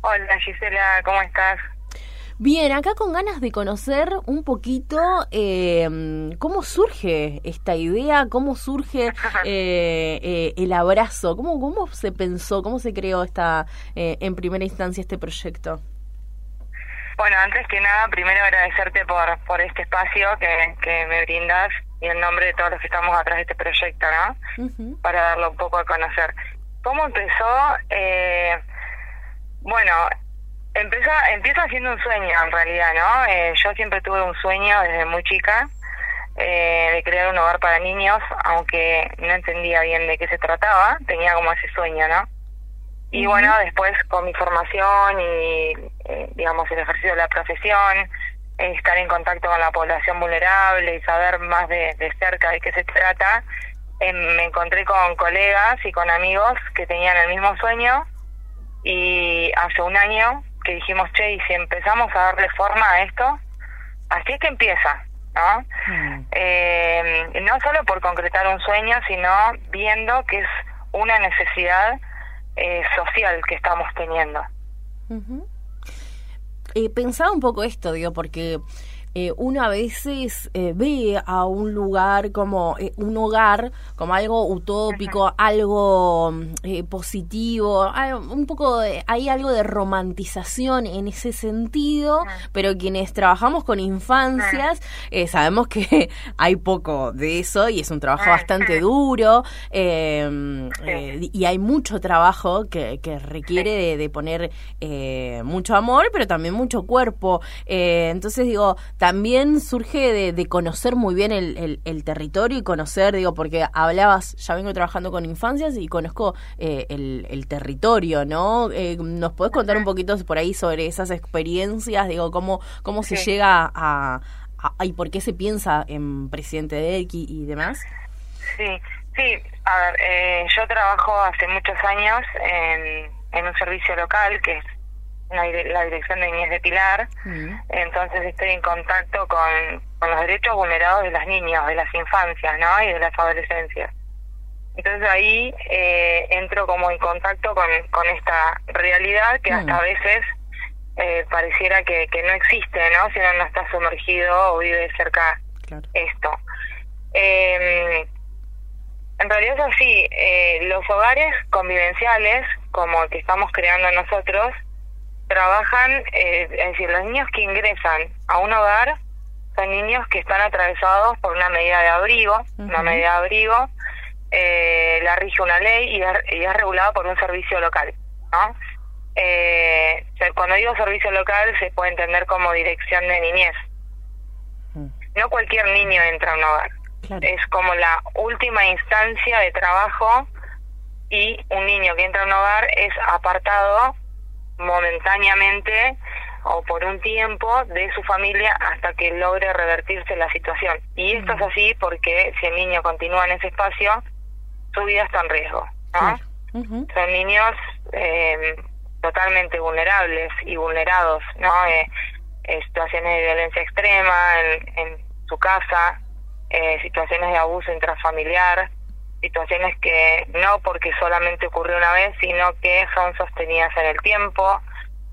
Hola Gisela, ¿cómo estás? Bien, acá con ganas de conocer un poquito eh, cómo surge esta idea, cómo surge eh, eh, el abrazo, cómo, cómo se pensó, cómo se creó esta, en primera instancia este proyecto. Bueno, antes que nada, primero agradecerte por, por este espacio que, que me brindas y en nombre de todos los que estamos atrás de este proyecto, ¿no? Para darlo un poco a conocer. ¿Cómo empezó? Bueno, Empieza, empieza siendo un sueño en realidad, ¿no? Eh, yo siempre tuve un sueño desde muy chica eh, de crear un hogar para niños, aunque no entendía bien de qué se trataba, tenía como ese sueño, ¿no? Y bueno, después con mi formación y, eh, digamos, el ejercicio de la profesión, estar en contacto con la población vulnerable y saber más de, de cerca de qué se trata, me encontré con colegas y con amigos que tenían el mismo sueño y hace un año que dijimos, che, y si empezamos a darle forma a esto, así es que empieza, ¿no? Mm. Eh, no solo por concretar un sueño, sino viendo que es una necesidad eh, social que estamos teniendo. Eh, pensaba un poco esto, digo, porque eh, uno a veces eh, ve a un lugar como eh, un hogar, como algo utópico, algo positivo, un poco hay algo de romantización en ese sentido, pero quienes trabajamos con infancias sabemos que hay poco de eso y es un trabajo bastante duro em, y hay mucho trabajo que, requiere de, poner mucho amor, pero también mucho cuerpo. entonces digo, también surge de, conocer muy bien el, territorio y conocer, digo, porque hablabas, ya vengo trabajando con infancias y conozco eh, el, territorio, ¿no? Eh, ¿Nos podés contar un poquito por ahí sobre esas experiencias? Digo, cómo, cómo se llega a, y por qué se piensa en presidente de X y demás. Sí, sí, a ver, eh, yo trabajo hace muchos años en, en un servicio local que es la, Dirección de Niñez de Pilar, mm. entonces estoy en contacto con, con los derechos vulnerados de los niños, de las infancias, ¿no? Y de las adolescencias. Entonces ahí eh, entro como en contacto con, con esta realidad que hasta a mm. veces eh, pareciera que, que no existe, ¿no? Si uno no está sumergido o vive cerca esto. Eh, en realidad es así, eh, los hogares convivenciales, como el que estamos creando nosotros, trabajan, eh, es decir, los niños que ingresan a un hogar son niños que están atravesados por una medida de abrigo, una medida de abrigo, eh, la rige una ley y es, regulado por un servicio local, ¿no? Eh, cuando digo servicio local se puede entender como dirección de niñez. No cualquier niño entra a un hogar. Es como la última instancia de trabajo y un niño que entra a un hogar es apartado momentáneamente o por un tiempo de su familia hasta que logre revertirse la situación. Y esto es así porque si el niño continúa en ese espacio, su vida está en riesgo. Son niños eh, totalmente vulnerables y vulnerados, ¿no? Eh, situaciones de violencia extrema en, en su casa, eh, situaciones de abuso intrafamiliar, situaciones que no porque solamente ocurrió una vez, sino que son sostenidas en el tiempo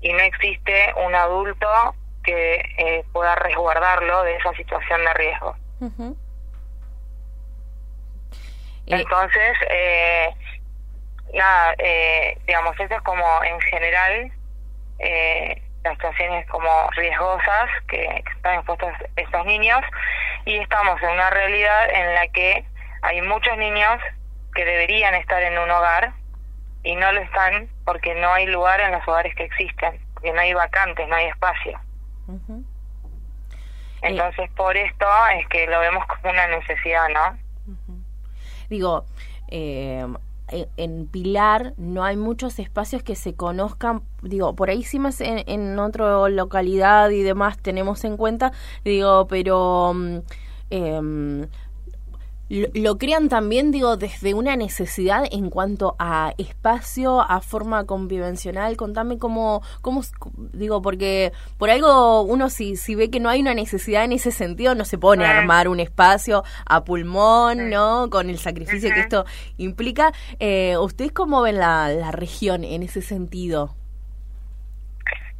y no existe un adulto que eh, pueda resguardarlo de esa situación de riesgo. Eh, Entonces, eh, nada, eh, digamos, eso es como en general las situaciones como riesgosas que, que están expuestos estos niños y estamos en una realidad en la que hay muchos niños que deberían estar en un hogar y no lo están porque no hay lugar en los hogares que existen, porque no hay vacantes, no hay espacio. Entonces, por esto es que lo vemos como una necesidad, ¿no? Digo, eh, en Pilar no hay muchos espacios que se conozcan, digo, por ahí sí más en, en otra localidad y demás tenemos en cuenta, digo, pero... Eh, lo, crean también, digo, desde una necesidad en cuanto a espacio, a forma convivencional. Contame cómo, cómo digo, porque por algo uno si, si ve que no hay una necesidad en ese sentido, no se pone a armar un espacio a pulmón, ¿no? Con el sacrificio que esto implica. Eh, ¿Ustedes cómo ven la, la región en ese sentido?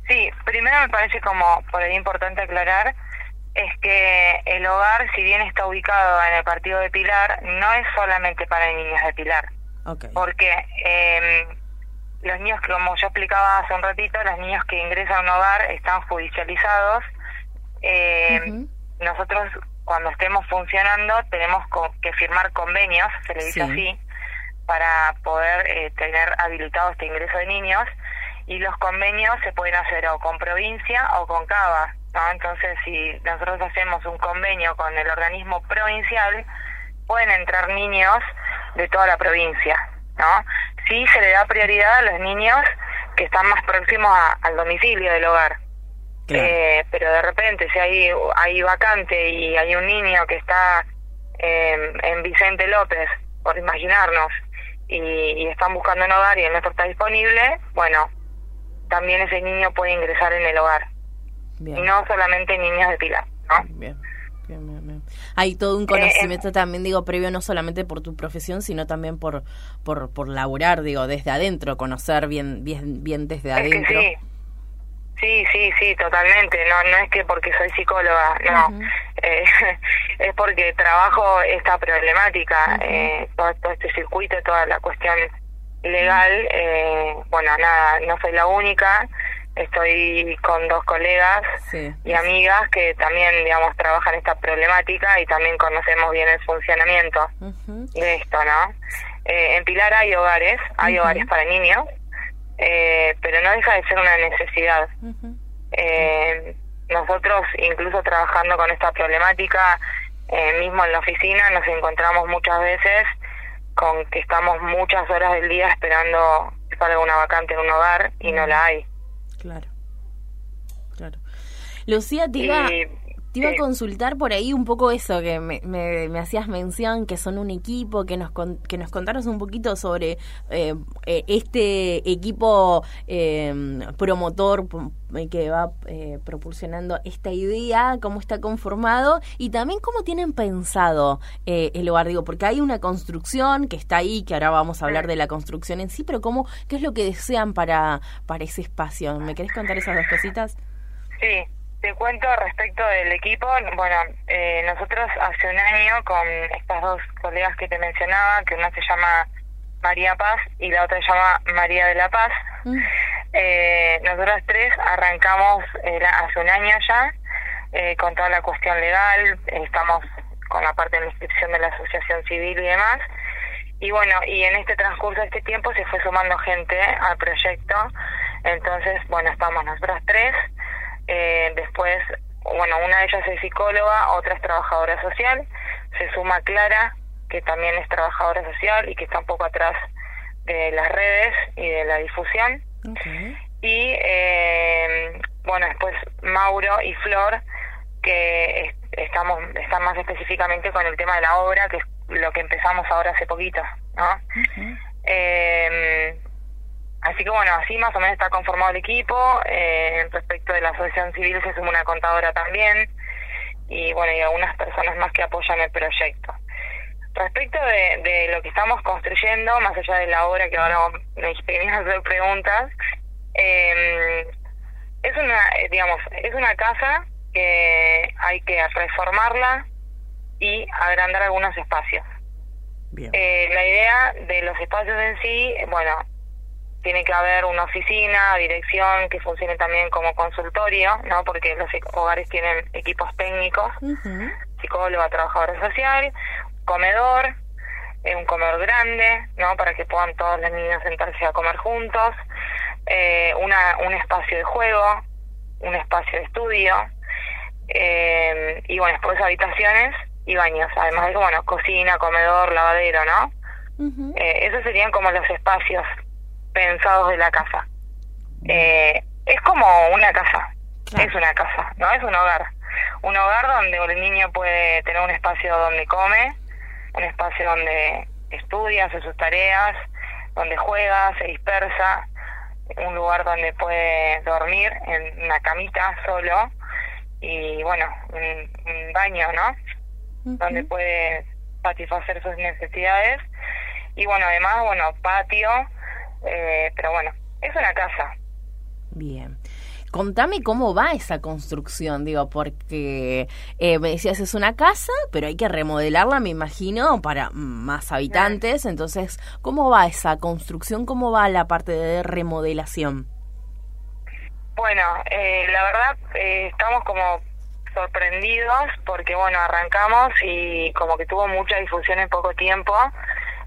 Sí, primero me parece como por ahí importante aclarar es que el hogar, si bien está ubicado en el partido de Pilar, no es solamente para niños de Pilar. Porque eh, los niños, como yo explicaba hace un ratito, los niños que ingresan a un hogar están judicializados. Eh, Nosotros, cuando estemos funcionando, tenemos que firmar convenios, se le dice así, para poder eh, tener habilitado este ingreso de niños. Y los convenios se pueden hacer o con provincia o con CABA. ¿No? Entonces, si nosotros hacemos un convenio con el organismo provincial, pueden entrar niños de toda la provincia, ¿no? Sí se le da prioridad a los niños que están más próximos al domicilio del hogar. Eh, pero de repente, si hay, hay vacante y hay un niño que está en Vicente López, por imaginarnos, y, están buscando un hogar y el nuestro está disponible, bueno, también ese niño puede ingresar en el hogar. Y no solamente niños de pila, ¿no? Bien. Hay todo un eh, conocimiento también, digo, previo no solamente por tu profesión, sino también por, por, por laburar, digo, desde adentro, conocer bien, bien, bien desde adentro. sí. Sí, sí, sí, totalmente. No, no es que porque soy psicóloga, no. eh, es porque trabajo esta problemática, eh, todo, este circuito, toda la cuestión legal. eh, bueno, nada, no soy la única estoy con dos colegas y amigas que también, digamos, trabajan esta problemática y también conocemos bien el funcionamiento de esto, ¿no? Eh, en Pilar hay hogares, hay hogares para niños, eh, pero no deja de ser una necesidad. Eh, nosotros, incluso trabajando con esta problemática, mismo en la oficina, nos encontramos muchas veces con que estamos muchas horas del día esperando salga una vacante en un hogar y no la hay. Claro, claro. Lucía, te iba, te iba a consultar por ahí un poco eso, que me, me, hacías mención, que son un equipo, que nos, que nos contaras un poquito sobre eh, eh, este equipo eh, promotor que va proporcionando esta idea, cómo está conformado y también cómo tienen pensado el lugar, digo, porque hay una construcción que está ahí, que ahora vamos a hablar de la construcción en sí, pero cómo, ¿qué es lo que desean para, para ese espacio? ¿Me querés contar esas dos cositas? Sí, te cuento respecto del equipo. Bueno, eh, nosotros hace un año con estas dos colegas que te mencionaba, que una se llama María Paz y la otra se llama María de la Paz, mm. eh, nosotras tres arrancamos hace un año ya eh, con toda la cuestión legal, estamos con la parte de la inscripción de la asociación civil y demás. Y bueno, y en este transcurso de este tiempo se fue sumando gente al proyecto. Entonces, bueno, estamos nosotras tres eh, después, bueno, una de ellas es psicóloga, otra es trabajadora social. Se suma Clara, que también es trabajadora social y que está un poco atrás de las redes y de la difusión. Y eh, bueno, después Mauro y Flor, que estamos están más específicamente con el tema de la obra, que es lo que empezamos ahora hace poquito, ¿no? eh, Así que bueno, así más o menos está conformado el equipo. Eh, respecto de la asociación civil se suma una contadora también y bueno, y algunas personas más que apoyan el proyecto. Respecto de, de lo que estamos construyendo, más allá de la obra que ahora me dijiste hacer preguntas, eh, es una, eh, digamos, es una casa que hay que reformarla y agrandar algunos espacios. Eh, la idea de los espacios en sí, bueno, tiene que haber una oficina, dirección que funcione también como consultorio, ¿no? Porque los hogares tienen equipos técnicos, psicóloga, trabajadora social, comedor, eh, un comedor grande, ¿no? Para que puedan todos los niños sentarse a comer juntos, eh, una, un espacio de juego, un espacio de estudio, eh, y bueno, después habitaciones y baños, además de, bueno, cocina, comedor, lavadero, ¿no? esos serían como los espacios pensados de la casa. Eh, es como una casa, es una casa, no es un hogar. Un hogar donde el niño puede tener un espacio donde come, un espacio donde estudia, hace sus tareas, donde juega, se dispersa, un lugar donde puede dormir en una camita solo y bueno, un, baño, ¿no? Donde puede satisfacer sus necesidades y bueno, además, bueno, patio, eh, pero bueno, es una casa. Bien. Contame cómo va esa construcción, digo, porque eh, me decías es una casa, pero hay que remodelarla, me imagino, para más habitantes. Entonces, ¿cómo va esa construcción? ¿Cómo va la parte de remodelación? Bueno, eh, la verdad eh, estamos como sorprendidos porque, bueno, arrancamos y como que tuvo mucha difusión en poco tiempo.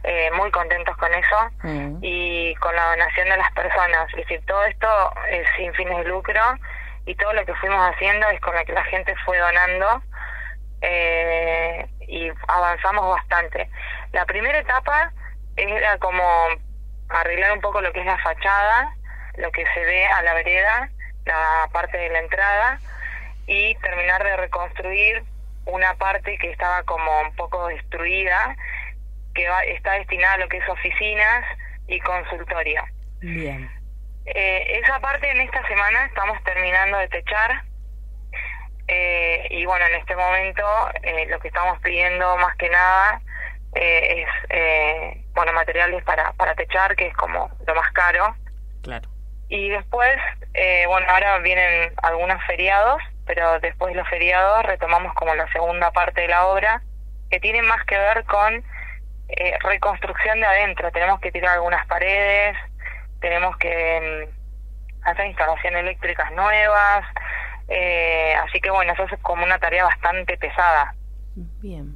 Eh, muy contentos con eso mm. y con la donación de las personas. Es decir, todo esto es sin fines de lucro y todo lo que fuimos haciendo es con lo que la gente fue donando eh, y avanzamos bastante. La primera etapa era como arreglar un poco lo que es la fachada, lo que se ve a la vereda, la parte de la entrada y terminar de reconstruir una parte que estaba como un poco destruida que está destinada a lo que es oficinas y consultorio. Bien. Eh, esa parte en esta semana estamos terminando de techar eh, y bueno, en este momento eh, lo que estamos pidiendo más que nada es bueno materiales para, para techar, que es como lo más caro. Claro. Y después, bueno, ahora vienen algunos feriados, pero después de los feriados retomamos como la segunda parte de la obra, que tiene más que ver con eh, reconstrucción de adentro. Tenemos que tirar algunas paredes, tenemos que mm, hacer instalaciones eléctricas nuevas. Eh, así que bueno, eso es como una tarea bastante pesada. Bien.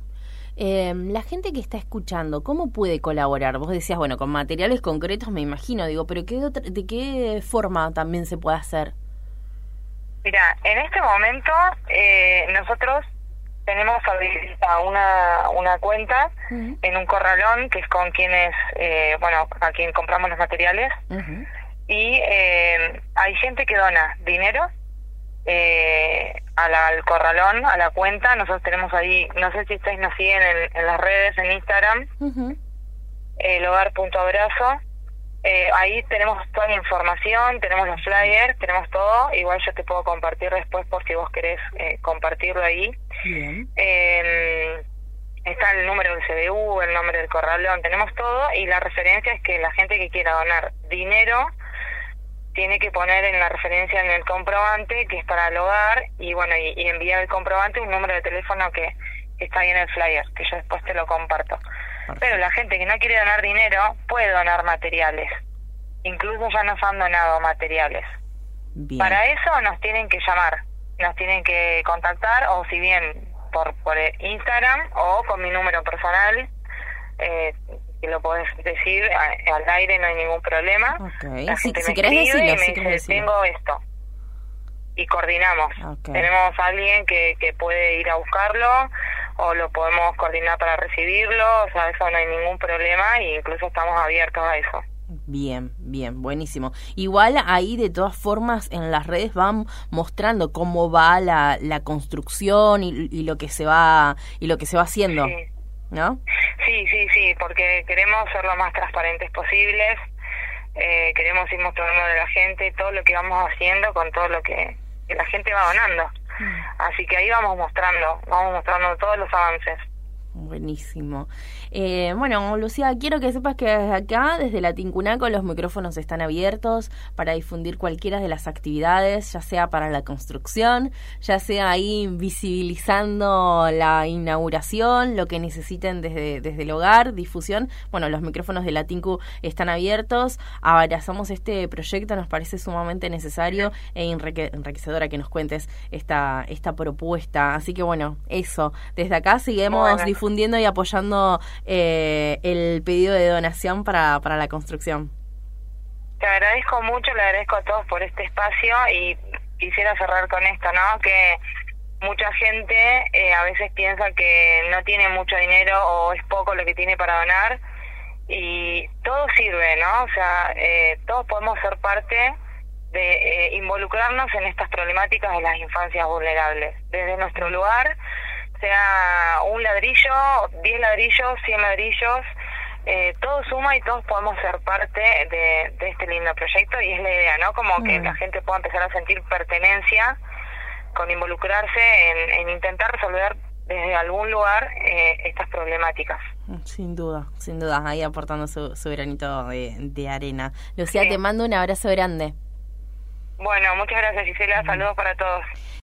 Eh, la gente que está escuchando, ¿cómo puede colaborar? Vos decías, bueno, con materiales concretos me imagino, digo, pero ¿qué ¿de qué forma también se puede hacer? Mira, en este momento eh, nosotros tenemos habilitada una, una cuenta en un corralón que es con quienes, eh, bueno, a quien compramos los materiales. Y eh, hay gente que dona dinero eh, al corralón, a la cuenta. Nosotros tenemos ahí, no sé si ustedes nos siguen en, las redes, en Instagram, el hogar.abrazo. Eh, ahí tenemos toda la información, tenemos los flyers, tenemos todo. Igual yo te puedo compartir después porque vos querés eh, compartirlo ahí. Eh, está el número del CBU, el nombre del corralón, tenemos todo. Y la referencia es que la gente que quiera donar dinero tiene que poner en la referencia en el comprobante que es para el hogar y bueno y, enviar el comprobante un número de teléfono que, está ahí en el flyer que yo después te lo comparto pero la gente que no quiere donar dinero puede donar materiales. Incluso ya nos han donado materiales. Para eso nos tienen que llamar, nos tienen que contactar o si bien por, por Instagram o con mi número personal, eh, que lo puedes decir al aire, no hay ningún problema. si, querés decirlo, tengo esto. Y coordinamos. Tenemos a alguien que, que puede ir a buscarlo o lo podemos coordinar para recibirlo, o sea, eso no hay ningún problema e incluso estamos abiertos a eso. Bien, bien, buenísimo. Igual ahí de todas formas en las redes van mostrando cómo va la, la construcción y, lo que se va y lo que se va haciendo, ¿no? Sí, sí, sí, porque queremos ser lo más transparentes posibles. Eh, queremos ir mostrando a la gente todo lo que vamos haciendo con todo lo que la gente va donando. Así que ahí vamos mostrando, vamos mostrando todos los avances. Buenísimo. Eh, bueno, Lucía, quiero que sepas que desde acá, desde la Tincunaco, los micrófonos están abiertos para difundir cualquiera de las actividades, ya sea para la construcción, ya sea ahí visibilizando la inauguración, lo que necesiten desde, desde el hogar, difusión. Bueno, los micrófonos de la Tincu están abiertos. Abrazamos este proyecto, nos parece sumamente necesario e enriquecedora que nos cuentes esta, esta propuesta. Así que bueno, eso, desde acá seguimos difundiendo difundiendo y apoyando eh, el pedido de donación para, para la construcción. Te agradezco mucho, le agradezco a todos por este espacio y quisiera cerrar con esto, ¿no? Que mucha gente eh, a veces piensa que no tiene mucho dinero o es poco lo que tiene para donar y todo sirve, ¿no? O sea, eh, todos podemos ser parte de involucrarnos en estas problemáticas de las infancias vulnerables. Desde nuestro lugar sea un ladrillo, 10 ladrillos, 100 ladrillos, eh, todo suma y todos podemos ser parte de, este lindo proyecto y es la idea, ¿no? Como que la gente pueda empezar a sentir pertenencia con involucrarse en, intentar resolver desde algún lugar eh, estas problemáticas. Sin duda, sin duda, ahí aportando su, granito de, arena. Lucía, te mando un abrazo grande. Bueno, muchas gracias Gisela, saludos para todos.